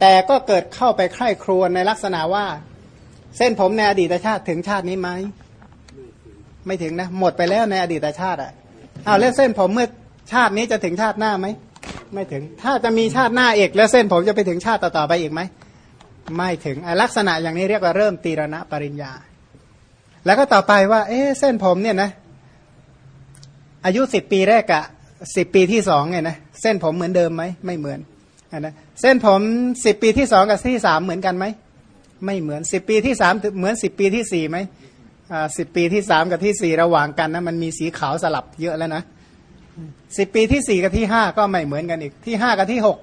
แต่ก็เกิดเข้าไปใคร่ครวญในลักษณะว่า เส้นผมในอดีตชาติถึงชาตินี้ไหมไม่ถึงนะ หมดไปแล้วในอดีตชาติอะเอาแล้วเส้นผมเมื่อชาตินี้จะถึงชาติหน้าไหมไม่ถึง ถ้าจะมีชาติหน้าเอกแล้วเส้นผมจะไปถึงชาติต่อๆไปอีกไหมไม่ถึงลักษณะอย่างนี้เรียกว่าเริ่มตีรณะปริญญา แล้วก็ต่อไปว่า เอ๊เส้นผมเนี่ยนะอายุสิบปีแรกอะสิบปีที่สองเนี่ยนะเส้นผมเหมือนเดิมไหมไม่เหมือน นะเส้นผมสิบปีที่สองกับที่สามเหมือนกันไหมไม่เหมือนสิบปีที่สามเหมือนสิบปีที่สี่ไหมอ่าสิบปีที่สามกับที่สี่ระหว่างกันนะมันมีสีขาวสลับเยอะแล้วนะสิบปีที่สี่กับที่ห้าก็ไม่เหมือนกันอีกที่ห้ากับที่หก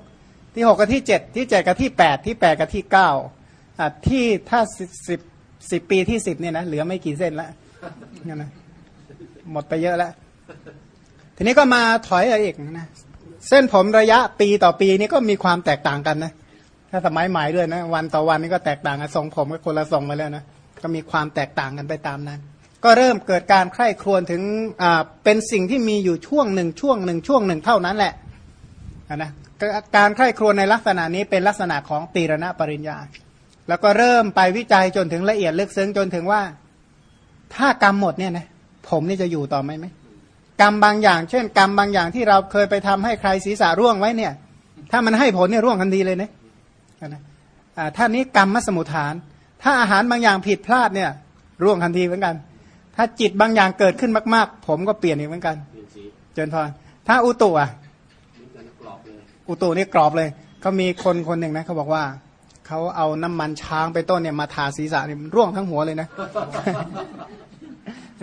ที่หกกับที่เจ็ดที่เจ็ดกับที่แปดที่แปดกับที่เก้าอ่าที่ถ้าสิบสิบปีที่สิบเนี่ยนะเหลือไม่กี่เส้นแล้วนะหมดไปเยอะแล้วทีนี้ก็มาถอยอีกนะ เส้นผมระยะปีต่อปีนี่ก็มีความแตกต่างกันนะ ถ้าสมัยใหม่ด้วยนะ วันต่อวันนี่ก็แตกต่างกันทรงผมก็คนละทรงไปแล้วนะ ก็มีความแตกต่างกันไปตามนั้น ก็เริ่มเกิดการใคร่ครวญถึงอ่าเป็นสิ่งที่มีอยู่ช่วงหนึ่งช่วงหนึ่งช่วงหนึ่งเท่านั้นแหละนะการใคร่ครวญในลักษณะนี้เป็นลักษณะของตีรณะปริญญา แล้วก็เริ่มไปวิจัยจนถึงละเอียดลึกซึ้งจนถึงว่า ถ้ากรรมหมดเนี่ยนะผมนี่จะอยู่ต่อไหมไหม กรรมบางอย่าง เช่น กรรมบางอย่างที่เราเคยไปทำให้ใครศีรษะร่วงไว้เนี่ย ถ้ามันให้ผลเนี่ยร่วงทันทีเลยนะนะท่านี้กรรมมสมุทฐาน ถ้าอาหารบางอย่างผิดพลาดเนี่ย ร่วงทันทีเหมือนกัน ถ้าจิตบางอย่างเกิดขึ้นมาก ๆ ผมก็เปลี่ยนอีกเหมือนกันเจนพรถ้าอุตุอะอุตุนี่กรอบเลยเขามีคนคนหนึ่งนะเขาบอกว่าเขาเอาน้ำมันช้างไปต้นเนี่ยมาทาศีรษะเนี่ยร่วงทั้งหัวเลยนะ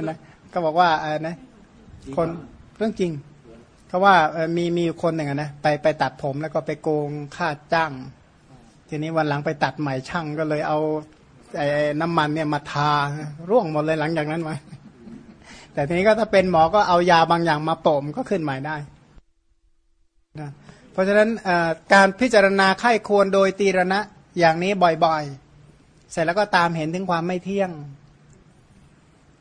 นะก็บอกว่าเออนะ คนเรื่องจริงเขาว่ามีมีคนหนึ่งนะไปไปตัดผมแล้วก็ไปโกงค่าจ้าง ทีนี้วันหลังไปตัดใหม่ช่างก็เลยเอาไอ้น้ำมันเนี่ยมาทาร่วงหมดเลยหลังจากนั้นมาแต่ทีนี้ก็ถ้าเป็นหมอก็เอายาบางอย่างมาโปมก็ขึ้นใหม่ได้นะเพราะฉะนั้นการพิจารณาไข้ควรโดยตีรณะอย่างนี้บ่อยๆ เสร็จแล้วก็ตามเห็นถึงความไม่เที่ยง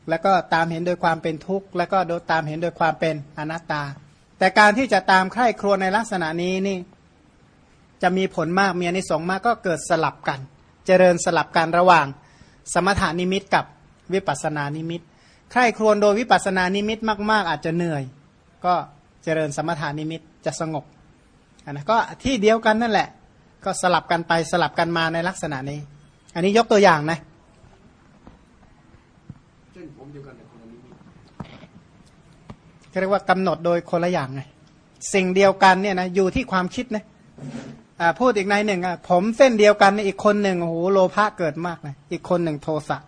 แล้วก็ตามเห็นโดยความเป็นทุกข์ แล้วก็โดยตามเห็นโดยความเป็นอนัตตา แต่การที่จะตามใคร่ครวญในลักษณะนี้นี่ จะมีผลมากมีอนิสงส์มากก็เกิดสลับกัน เจริญสลับกันระหว่าง สมถานิมิตกับวิปัสนานิมิต ใคร่ครวญโดยวิปัสนานิมิตมาก ๆ อาจจะเหนื่อย ก็เจริญสมถานิมิตจะสงบนะก็ที่เดียวกันนั่นแหละ ก็สลับกันไปสลับกันมาในลักษณะนี้ อันนี้ยกตัวอย่างนะ เรียกว่ากำหนดโดยคนละอย่างไงสิ่งเดียวกันเนี่ยนะอยู่ที่ความคิดนะพูดอีกในหนึ่งอะผมเส้นเดียวกันอีกคนหนึ่งโอ้โหโลภะเกิดมากเลยอีกคนหนึ่งโทสะ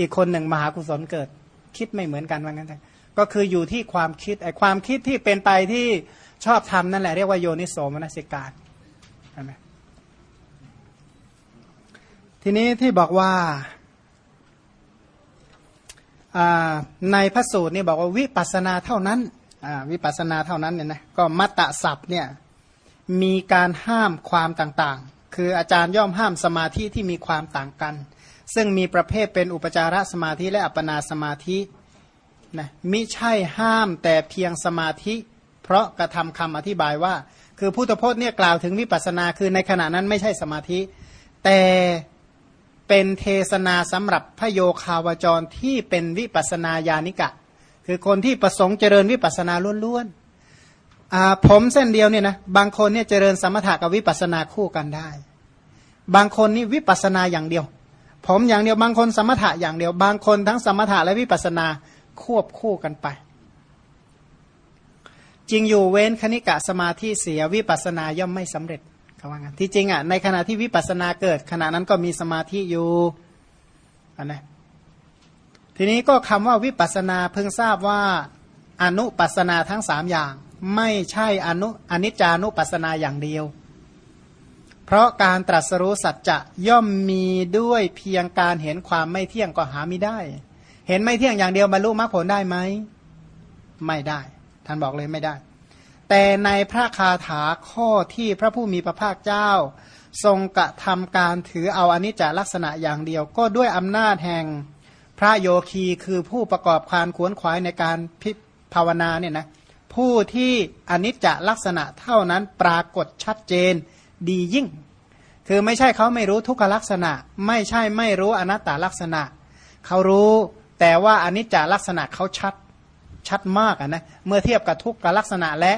อีกคนหนึ่งมหากุศลเกิด คิดไม่เหมือนกันว่างั้นก็คืออยู่ที่ความคิดไอ้ความคิดที่เป็นไปที่ชอบทำนั่นแหละเรียกว่าโยนิโสมนสิการทีนี้ที่บอกว่า ในพระสูตรนี่บอกว่าวิปัสนาเท่านั้นวิปัสนาเท่านั้นเนี่ยนะก็มัตตศัพเนี่ยมีการห้ามความต่างๆ คืออาจารย์ย่อมห้ามสมาธิที่มีความต่างกัน ซึ่งมีประเภทเป็นอุปจารสมาธิและอัปปนาสมาธินะมิใช่ห้ามแต่เพียงสมาธิ เพราะกระทำคำอธิบายว่า คือพุทธพจน์เนี่ยกล่าวถึงวิปัสนาคือในขณะนั้นไม่ใช่สมาธิ แต่ เป็นเทศนาสำหรับพระโยคาวจรที่เป็นวิปัสนาญาณิกะ คือคนที่ประสงค์เจริญวิปัสนาล้วนๆผมเส้นเดียวเนี่ยนะบางคนเนี่ยเจริญสมถะกับวิปัสนาคู่กันได้ บางคนนี่วิปัสนาอย่างเดียว ผมอย่างเดียวบางคนสมถะอย่างเดียว บางคนทั้งสมถะและวิปัสนาควบคู่กันไปจริงอยู่เว้นคณิกะสมาธิเสียวิปัสนาย่อมไม่สำเร็จ เขาว่างั้นที่จริงอะในขณะที่วิปัสสนาเกิด ขณะนั้นก็มีสมาธิอยู่อันนะทีนี้ก็คำว่าวิปัสนาเพิ่งทราบว่าอนุปัสนาทั้งสามอย่าง ไม่ใช่อนุอนิจจานุปัสนาอย่างเดียว เพราะการตรัสรู้สัจจะย่อมมีด้วยเพียงการเห็นความไม่เที่ยงก็หาไม่ได้ เห็นไม่เที่ยงอย่างเดียวบรรลุมรรคผลได้ไหมไม่ได้ ท่านบอกเลยไม่ได้ แต่ในพระคาถาข้อที่พระผู้มีพระภาคเจ้า ทรงกระทำการถือเอาอนิจจลักษณะอย่างเดียว ก็ด้วยอำนาจแห่งพระโยคีคือผู้ประกอบการขวนขวายในการพิภาวนาเนี่ยนะผู้ที่อนิจจลักษณะเท่านั้นปรากฏชัดเจนดียิ่ง คือไม่ใช่เขาไม่รู้ทุกขลักษณะ ไม่ใช่ไม่รู้อนัตตลักษณะ เขารู้แต่ว่าอนิจจลักษณะเขาชัดชัดมากนะเมื่อเทียบกับทุกขลักษณะและ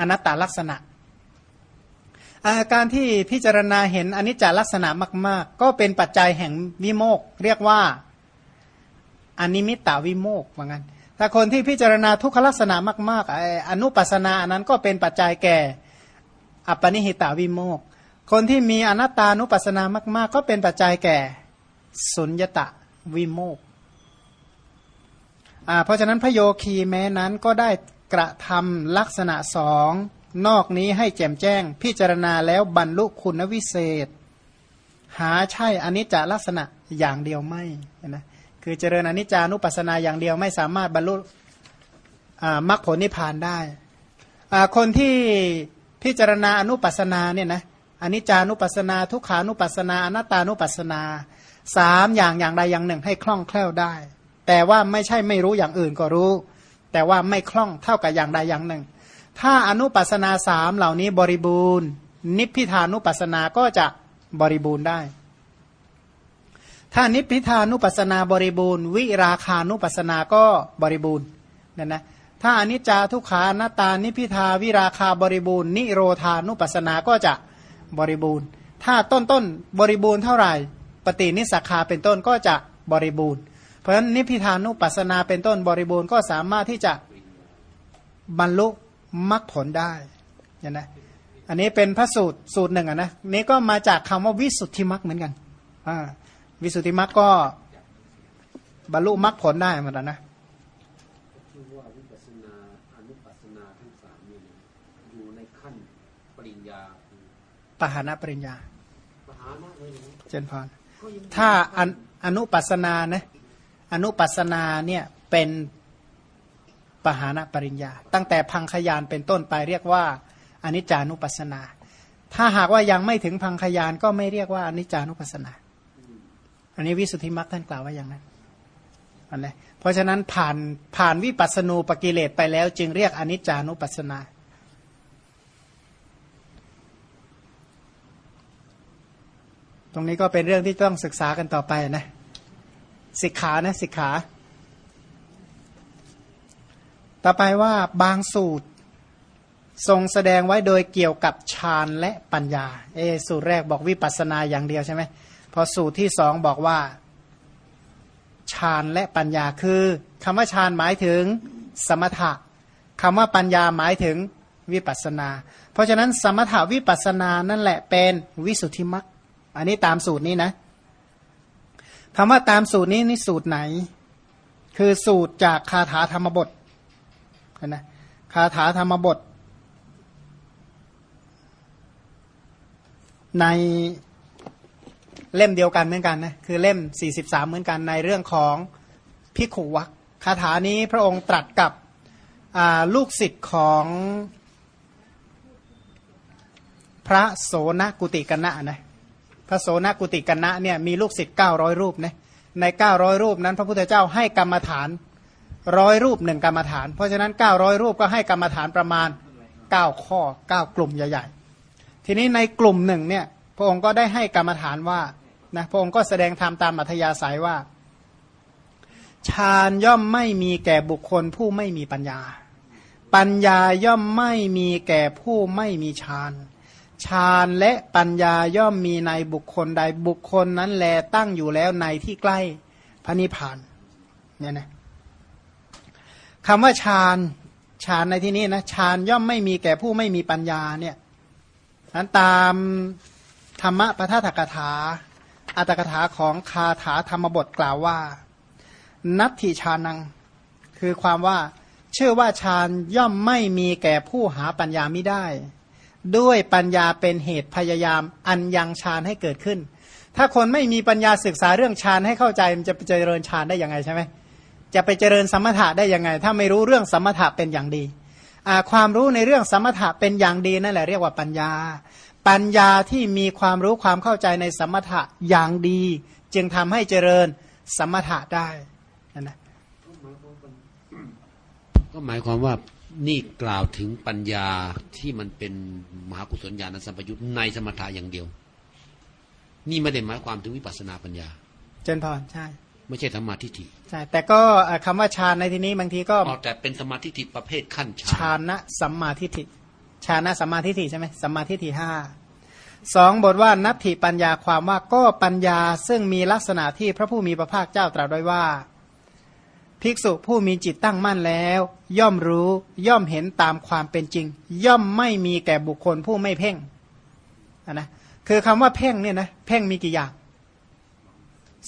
อนัตตลักษณะ อาการที่พิจารณาเห็นอนิจจลักษณะมาก ๆ ก็เป็นปัจจัยแห่งวิโมกเรียกว่าอนิมิตตาวิโมกว่างั้นถ้าคนที่พิจารณาทุกขลักษณะมากๆอนุปัสนาอันนั้นก็เป็นปัจจัยแก่อัปปนิหิตาวิโมกคนที่มีอนัตตานุปัสสนามาก ๆ ก็เป็นปัจจัยแก่สุญญตะวิโมกเพราะฉะนั้นพระโยคีแม้นั้นก็ได้ กระทำลักษณะสองนอกนี้ให้แจ่มแจ้ง พิจารณาแล้วบรรลุคุณวิเศษ หาใช่อนิจจลักษณะอย่างเดียวไม่นะคือเจริญอนิจจานุปัสสนาอย่างเดียวไม่สามารถบรรลุมรรคผลนิพพานได้คนที่พิจารณาอนุปัสสนาเนี่ยนะอนิจจานุปัสสนา ทุกขานุปัสสนาอนัตตานุปัสสนาสามอย่างอย่างใดอย่างหนึ่งให้คล่องแคล่วได้ แต่ว่าไม่ใช่ไม่รู้อย่างอื่นก็รู้ แต่ว่าไม่คล่องเท่ากับอย่างใดอย่างหนึ่ง ถ้าอนุปัสนาสามเหล่านี้บริบูรณ์ นิพพิทานุปัสนาก็จะบริบูรณ์ได้ ถ้านิพพิทานุปัสนาบริบูรณ์ วิราคานุปัสนาก็บริบูรณ์นั่นนะถ้าอนิจจาทุกขานาตานิพิทาวิราคาบริบูรณ์ นิโรธานุปัสนาก็จะบริบูรณ์ ถ้าต้นต้นบริบูรณ์เท่าไหร่ ปฏินิสักาเป็นต้นก็จะบริบูรณ์ ราะฉะนั้นนิพิทานุปัสนาเป็นต้นบริบูรณ์ก็สามารถที่จะบรรลุมรรคผลได้เนี่ยนะอันนี้เป็นพระสูตรสูตรหนึ่งนะนี้ก็มาจากคำว่าวิสุทธิมรรคเหมือนกันอ่าวิสุทธิมรรคก็บรรลุมรรคผลได้เหมือนกันนะปหานะปริญญา เจนพร ถ้าอนุปัสนานะ อนุปัสนาเนี่ยเป็นปหานปริญญา ตั้งแต่พังขยานเป็นต้นไปเรียกว่าอนิจจานุปัสนา ถ้าหากว่ายังไม่ถึงพังขยานก็ไม่เรียกว่าอนิจจานุปัสนา อันนี้วิสุทธิมรรคท่านกล่าวว่าอย่างนั้นอันนี้เพราะฉะนั้นผ่านผ่านวิปัสณูปกิเลสไปแล้ว จึงเรียกอนิจจานุปัสนาตรงนี้ก็เป็นเรื่องที่ต้องศึกษากันต่อไปนะ สิกขานะสิกขา ต่อไปว่าบางสูตร ทรงแสดงไว้โดยเกี่ยวกับฌานและปัญญา เอสูตรแรกบอกวิปัสนาอย่างเดียวใช่ไหมพอสูตรที่สองบอกว่าฌานและปัญญาคือคำว่าฌานหมายถึงสมถะคำว่าปัญญาหมายถึงวิปัสนา เพราะฉะนั้นสมถะวิปัสนานั่นแหละเป็นวิสุทธิมรรคอันนี้ตามสูตรนี้นะ คำว่าตามสูตรนี้นี่สูตรไหน คือสูตรจากคาถาธรรมบทนะคาถาธรรมบท ในเล่มเดียวกันเหมือนกันนะคือเล่ม 43 เหมือนกันในเรื่องของพิขุวัคคาถานี้พระองค์ตรัสกับลูกศิษย์ของพระโสนกุติกนะนะ พระโสนกุติกันนะเนี่ยมีลูกศิษย์เก้าร้อยรูปนะในเก้าร้อยรูปนั้น พระพุทธเจ้าให้กรรมฐานร้อยรูปหนึ่งกรรมฐาน เพราะฉะนั้นเก้าร้อยรูปก็ให้กรรมฐานประมาณเก้าข้อเก้ากลุ่มใหญ่ ๆ ทีนี้ในกลุ่มหนึ่งเนี่ยพระองค์ก็ได้ให้กรรมฐานว่านะพระองค์ก็แสดงธรรมตามอัธยาศัยว่าฌานย่อมไม่มีแก่บุคคลผู้ไม่มีปัญญา ปัญญาย่อมไม่มีแก่ผู้ไม่มีฌาน ฌานและปัญญาย่อมมีในบุคคลใดบุคคลนั้นแลตั้งอยู่แล้วในที่ใกล้พระนิพพานเนี่ยนะคำว่าฌานฌานในที่นี้นะฌานย่อมไม่มีแก่ผู้ไม่มีปัญญาเนี่ยนั้นตามธรรมะปทัถกถา อัตกถาของคาถาธรรมบทกล่าวว่า นัตถิฌานัง คือความว่า เชื่อว่าฌานย่อมไม่มีแก่ผู้หาปัญญาไม่ได้ ด้วยปัญญาเป็นเหตุพยายามอันยังฌานให้เกิดขึ้น ถ้าคนไม่มีปัญญาศึกษาเรื่องฌานให้เข้าใจมันจะไปเจริญฌานได้ยังไงใช่ไหมจะไปเจริญสมถะได้ยังไง ถ้าไม่รู้เรื่องสมถะเป็นอย่างดี ความรู้ในเรื่องสมถะเป็นอย่างดีนั่นแหละเรียกว่าปัญญา ปัญญาที่มีความรู้ความเข้าใจในสมถะอย่างดี จึงทำให้เจริญสมถะได้นะ ก็หมายความว่านี่กล่าวถึงปัญญาที่มันเป็นมหากุศลญาณสัมปยุตในสมถะอย่างเดียว นี่ไม่ได้หมายความถึงวิปัสสนาปัญญา เจนพรใช่ ไม่ใช่ธรรมาทิฏฐิใช่แต่ก็เอ่อคำว่าฌานในที่นี้บางทีก็อ๋อแต่เป็นสมมาทิฏฐิประเภทขั้นฌาฌานนะสัมมาทิฏฐิฌานะสัมมาทิฏฐิใช่ไหมสัมมาทิฏฐิห้าสองบทว่านัตถิปัญญาความว่าก็ปัญญาซึ่งมีลักษณะที่พระผู้มีพระภาคเจ้าตรัสไว้ว่า ภิกษุผู้มีจิตตั้งมั่นแล้ว ย่อมรู้ย่อมเห็นตามความเป็นจริง ย่อมไม่มีแก่บุคคลผู้ไม่เพ่งอะนะคือคำว่าเพ่งเนี่ยนะเพ่งมีกี่อย่าง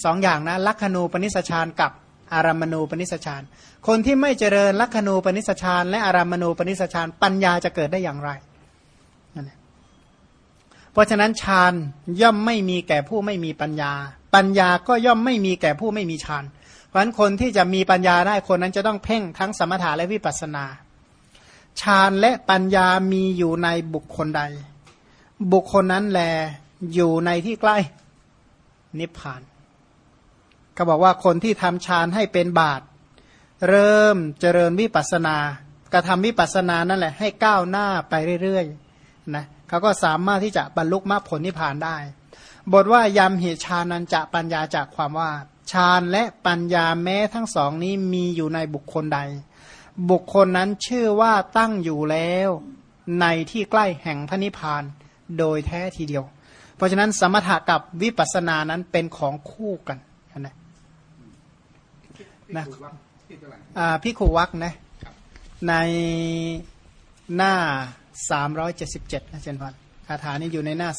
สองอย่างนะลักขณูปนิสชานกับอารามณูปนิสชานคนที่ไม่เจริญลักขณูปนิสชานและอารามณูปนิสชานปัญญาจะเกิดได้อย่างไรนนะเพราะฉะนั้นฌานย่อมไม่มีแก่ผู้ไม่มีปัญญา ปัญญาก็ย่อมไม่มีแก่ผู้ไม่มีฌาน เพราะฉะนั้นคนที่จะมีปัญญาได้คนนั้นจะต้องเพ่งทั้งสมถะและวิปัสสนาฌานและปัญญามีอยู่ในบุคคลใด บุคคลนั้นแลอยู่ในที่ใกล้นิพพาน ก็บอกว่าคนที่ทำฌานให้เป็นบาตรเริ่มเจริญวิปัสสนากระทำวิปัสสนานั่นแหละให้ก้าวหน้าไปเรื่อยๆนะเขาก็สามารถที่จะบรรลุมรรคผลนิพพานได้ บทว่ายำเหตุฌานันจะปัญญาจากความว่า ฌานและปัญญาแม้ทั้งสองนี้มีอยู่ในบุคคลใด บุคคลนั้นชื่อว่าตั้งอยู่แล้ว ในที่ใกล้แห่งพระนิพพานโดยแท้ทีเดียว เพราะฉะนั้นสมถะกับวิปัสสนานั้นเป็นของคู่กันนะนะอ่าพิขุวักนะในหน้า 377นะเจนพันคาถานี้อยู่ในหน้า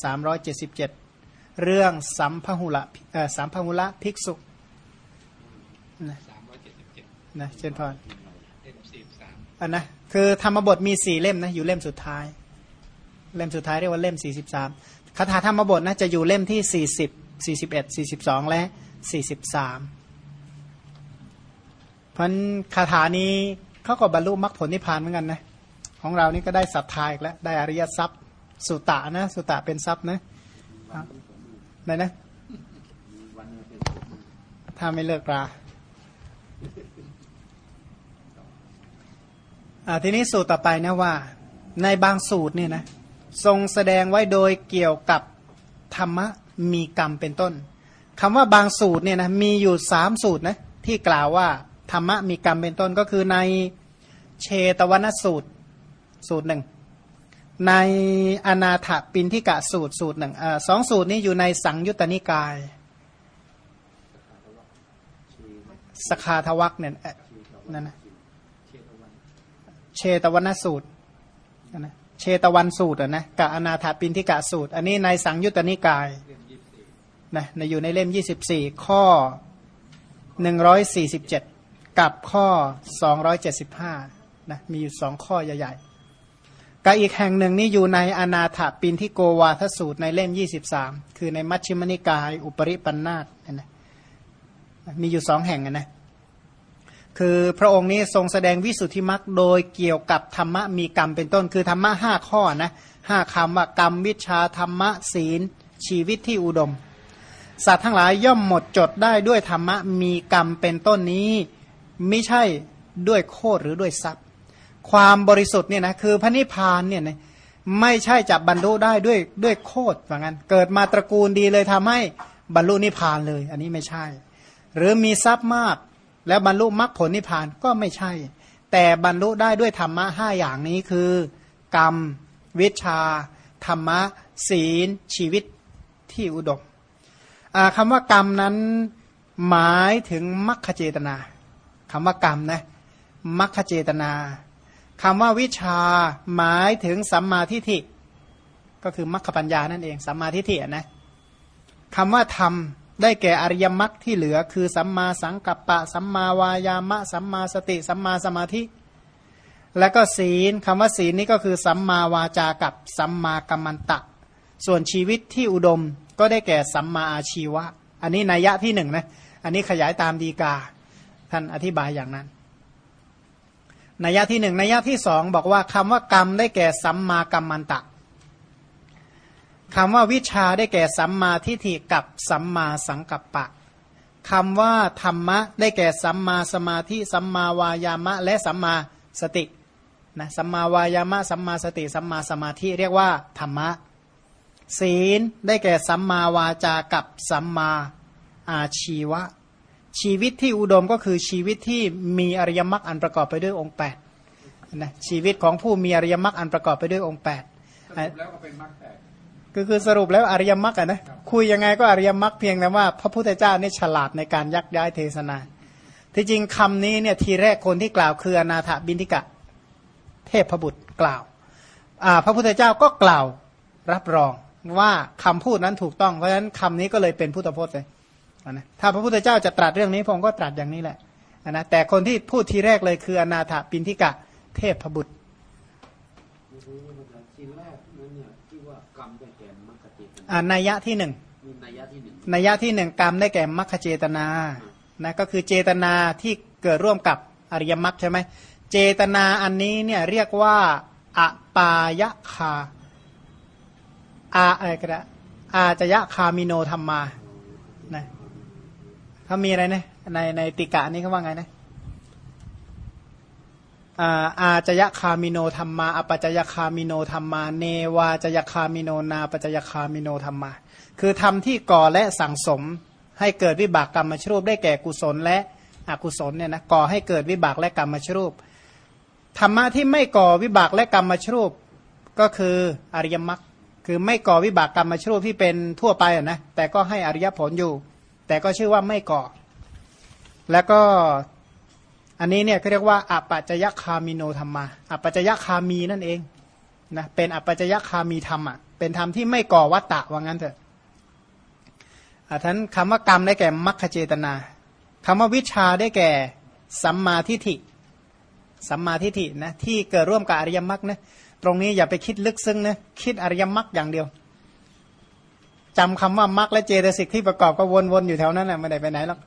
377 เรื่องสัมพหุละสัมพหุละภิกษุ นะนะเจนพรอันนะคือธรรมบทมีสี่เล่มนะอยู่เล่มสุดท้าย เล่มสุดท้ายเรียกว่าเล่ม43คาถาธรรมบทนะจะอยู่เล่มที่40 41 42และ43เพราะคาถานี้เขาก็บรรลุมรรคผลนิพพานเหมือนกันนะของเรานี่ก็ได้ศรัทธาอีกแล้ว ได้อริยทรัพย์ สุตะนะสุตะเป็นทรัพย์นะไหนนะถ้าไม่เลิกราอ่า ทีนี้สูตรต่อไปนะว่า ในบางสูตรเนี่ยนะทรงแสดงไว้โดยเกี่ยวกับธรรมะมีกรรมเป็นต้นคำว่าบางสูตรเนี่ยนะมีอยู่สามสูตรนะที่กล่าวว่าธรรมะมีกรรมเป็นต้นก็คือในเชตวนสูตรสูตรหนึ่งในอนาถปินทิกะสูตรสูตรหนึ่งอสองสูตรนี้อยู่ในสังยุตตนิกาย สคาทวักเนี่ยนั่นนะเชตวนสูตรนั่นนะเชตวันสูตรอะนะกับอนาถปินทิกะสูตร อันนี้ในสังยุตตนิกายนะในอยู่ในเล่ม 24 ข้อ 147 กับข้อ 275นะมีอยู่สองข้อใหญ่ๆกับอีกแห่งหนึ่งนี่อยู่ในอนาถปินทิโกวาทสูตรในเล่ม 23 คือในมัชฌิมนิกาย อุปริปันธาต มีอยู่สองแห่งนะคือพระองค์นี้ทรงแสดงวิสุทธิมรรคโดยเกี่ยวกับธรรมะมีกรรมเป็นต้น คือธรรมะห้าข้อนะห้าคำว่ากรรมวิชาธรรมะศีล ชีวิตที่อุดม สัตว์ทั้งหลายย่อมหมดจดได้ด้วยธรรมะมีกรรมเป็นต้นนี้ ไม่ใช่ด้วยโคดหรือด้วยทรัพย์ ความบริสุทธิ์เนี่ยนะคือพระนิพพานเนี่ยนะไม่ใช่จะบรรลุได้ด้วยด้วยโคดว่างั้น เกิดมาตระกูลดีเลยทำให้บรรลุนิพพานเลย อันนี้ไม่ใช่ หรือมีทรัพย์มาก แล้วบรรลุมรรคผลนิพพานก็ไม่ใช่ แต่บรรลุได้ด้วยธรรมะห้าอย่างนี้คือ กรรม วิชา ธรรมะ ศีล ชีวิตที่อุดมอ่าคำว่ากรรมนั้นหมายถึงมรรคเจตนาคำว่ากรรมนะมรรคเจตนาคำว่าวิชาหมายถึงสัมมาทิฏฐิก็คือมรรคปัญญานั่นเองสัมมาทิฏฐินะคำว่าธรรม ได้แก่อริยมรรคที่เหลือ คือสัมมาสังกัปปะ สัมมาวายามะ สัมมาสติ สัมมาสมาธิ และก็ศีลคำว่าศีลนี้ก็คือสัมมาวาจากับสัมมากัมมันตะ ส่วนชีวิตที่อุดมก็ได้แก่สัมมาอาชีวะ อันนี้นัยยะที่หนึ่งนะ อันนี้ขยายตามดีกา ท่านอธิบายอย่างนั้นนัยยะที่หนึ่งนัยยะที่สองบอกว่าคำว่ากรรมได้แก่สัมมากัมมันตะ คำว่าวิชาได้แก่สัมมาทิฏฐิกับสัมมาสังกัปปะคำว่าธรรมะได้แก่สัมมาสมาธิสัมมาวายามะ และสัมมาสตินะสัมมาวายามะสัมมาสติ สัมมาสมาธิเรียกว่าธรรมะ ศีลได้แก่สัมมาวาจากับสัมมาอาชีวะ ชีวิตที่อุดมก็คือชีวิตที่มีอริยมรรคอันประกอบไปด้วยองค์8นะชีวิตของผู้มีอริยมรรคอันประกอบไปด้วยองค์8สรุปแล้วก็เป็นมรรคแปด ก็คือสรุปแล้วอริยมรรคนะคุยยังไงก็อริยมรรคเพียงแต่ว่า พระพุทธเจ้านี่ฉลาดในการยักย้ายเทศนา ที่จริงคำนี้เนี่ยทีแรกคนที่กล่าวคืออนาถบินทิกะ เทพบุตรกล่าวพระพุทธเจ้าก็กล่าวรับรองว่าคำพูดนั้นถูกต้องเพราะฉะนั้นคำนี้ก็เลยเป็นพุทธพจน์เลยนะถ้าพระพุทธเจ้าจะตรัสเรื่องนี้พระองก็ตรัสอย่างนี้แหละนะแต่คนที่พูดทีแรกเลยคืออนาถบินทิกะ เทพบุตร ทีแรกนั้นเนี่ยที่ว่ากรรมได้แก่มรรคเจตนาอ่านัยยะที่หนึ่งมีนัยยะที่หนึ่งนัยยะที่หนึ่งกรรมได้แก่มรรคเจตนานะก็คือเจตนาที่เกิดร่วมกับอริยมรรคใช่ไหมเจตนาอันนี้เนี่ยเรียกว่าอปายคาอาอะไรก็ได้อาจยะคามิโนธรรมานะเขามีอะไรนะในในติกะนี้เขาว่าไงนะ อาจยคามิโนธรรมาอปัจยคามิโนธรรมา เนวาจยคามิโนนาปัจยคามิโนธรรมา คือทำที่ก่อและสั่งสม ให้เกิดวิบากกรรมชรูปได้แก่กุศลและอกุศลเนี่ยนะก่อให้เกิดวิบากและกรรมชรูปธรรมะที่ไม่ก่อวิบากและกรรมชรูปก็คืออริยมรรคคือไม่ก่อวิบากกรรมชรูปที่เป็นทั่วไปนะแต่ก็ให้อริยผลอยู่ แต่ก็ชื่อว่าไม่ก่อ แล้วก็ อันนี้เนี่ยเขาเรียกว่าอปัจจยคามิโนธรรมาอปัจจยคามีนั่นเองนะเป็นอปัจจยคามีธรรมอะเป็นธรรมที่ไม่ก่อวัตตะว่างั้นเถอะอะท่านคำว่ากรรมได้แก่มัคคเจตนาคำว่าวิชาได้แก่สัมมาทิฏฐิสัมมาทิฏฐินะที่เกิดร่วมกับอริยมรรคนะตรงนี้อย่าไปคิดลึกซึ้งนะคิดอริยมรรคอย่างเดียวจำคำว่ามรรคและเจตสิกที่ประกอบก็วนๆอยู่แถวนั้นนะไม่ได้ไปไหนหรอก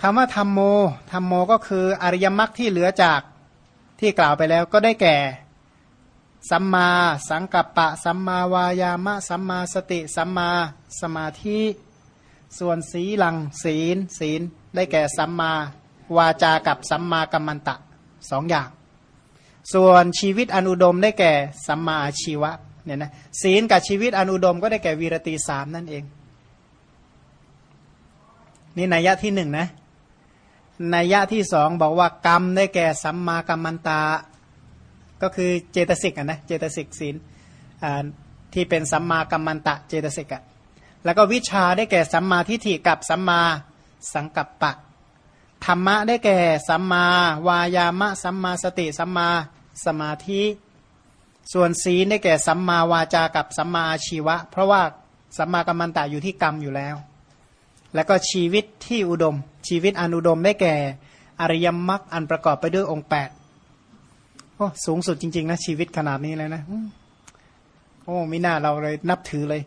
คำว่าธรรมโมธรรมโมก็คืออริยมรรคที่เหลือจากที่กล่าวไปแล้วก็ได้แก่ สัมมาสังกัปปะ สัมมาวายามะ สัมมาสติ สัมมาสมาธิ ส่วนสีหลังศีล ศีล ได้แก่สัมมาวาจากับสัมมากัมมันตะสองอย่าง ส่วนชีวิตอนุดมได้แก่สัมมาอาชีวะเนี่ยนะศีลกับชีวิตอนุดมก็ได้แก่วีรตีสามนั่นเอง นี่นัยยะที่หนึ่งนะ นัยยะที่สองบอกว่ากรรมได้แก่สัมมากัมมันตา ก็คือเจตสิกะนะเจตสิกศีลที่เป็นสัมมากัมมันตะเจตสิกะแล้วก็วิชาได้แก่สัมมาทิฏฐิกับสัมมาสังกัปปะธรรมะได้แก่สัมมาวายามะสัมมาสติสัมมาสมาธิ ส่วนศีลได้แก่สัมมาวาจากับสัมมาอาชีวะ เพราะว่าสัมมากัมมันตะอยู่ที่กรรมอยู่แล้ว แล้วก็ชีวิตที่อุดม ชีวิตอนุดมได้แก่ อริยมรรคอันประกอบไปด้วยองค์แปดโอ้สูงสุดจริง ๆ นะ ชีวิตขนาดนี้เลยนะ โอ้มิน่าเราเลยนับถือเลย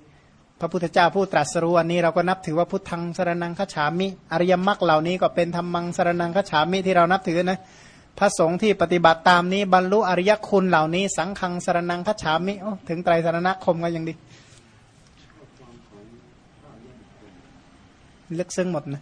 พระพุทธเจ้าผู้ตรัสรู้อันนี้เราก็นับถือว่าพุทธังสรนังคฉามิ อริยมรรคเหล่านี้ก็เป็นธรรมังสรนังคฉามิที่เรานับถือนะพระสงฆ์ที่ปฏิบัติตามนี้บรรลุอริยคุณเหล่านี้ สังฆังสรนังคฉามิโอ้ถึงไตรสรณคมก็ยังดี ลึกซึ้งหมดนะ